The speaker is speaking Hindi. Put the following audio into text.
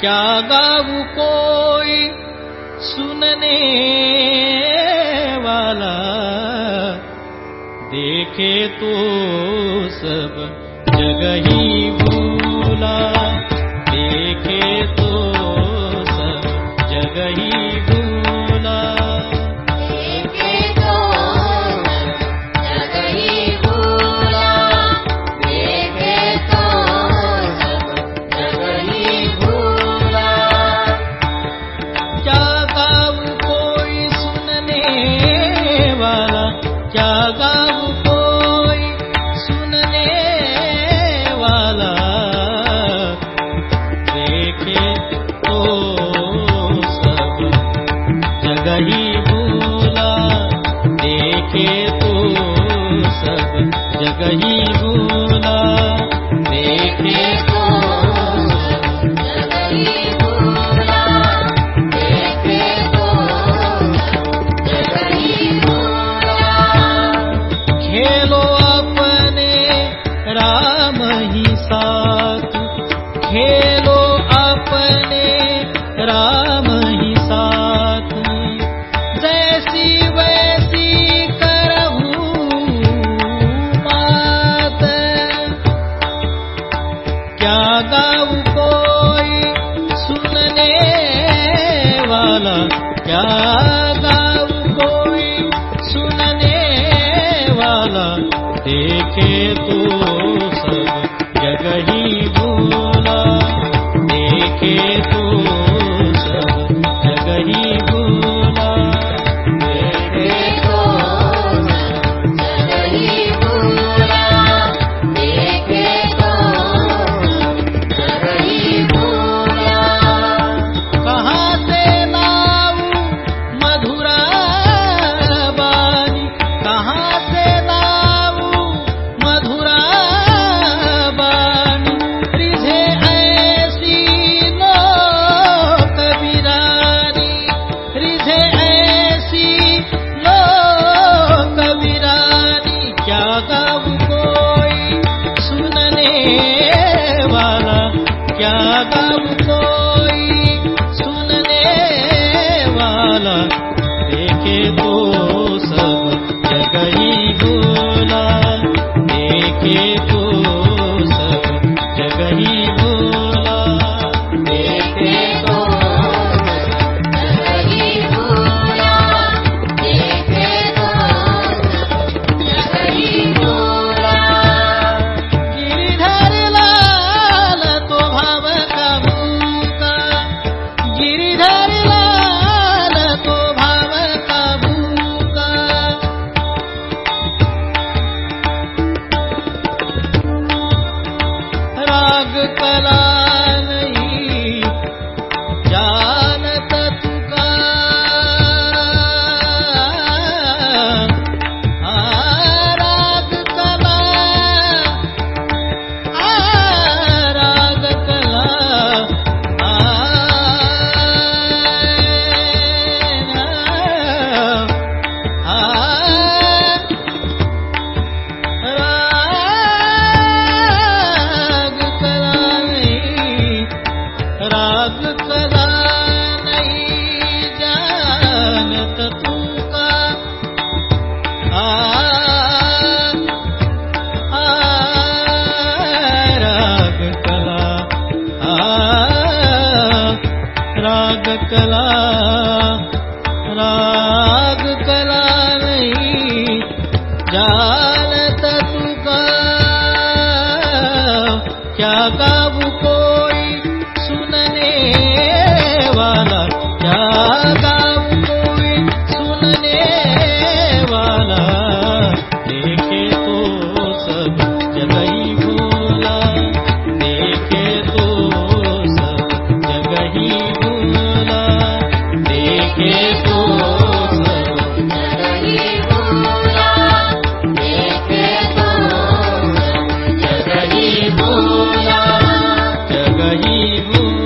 क्या गाऊ कोई सुनने वाला? देखे तो सब जगह ही भूला। देखे तो सब जगह ही भूला। राम ही साथ। खेलो अपने राम ही साथ। जैसी वैसी करहू मात। क्या गाऊ कोई सुनने वाला? क्या गाऊ कोई सुनने वाला? देखे तू तो गई नाग कला कला राग कला नहीं जानता तू का क्या का You.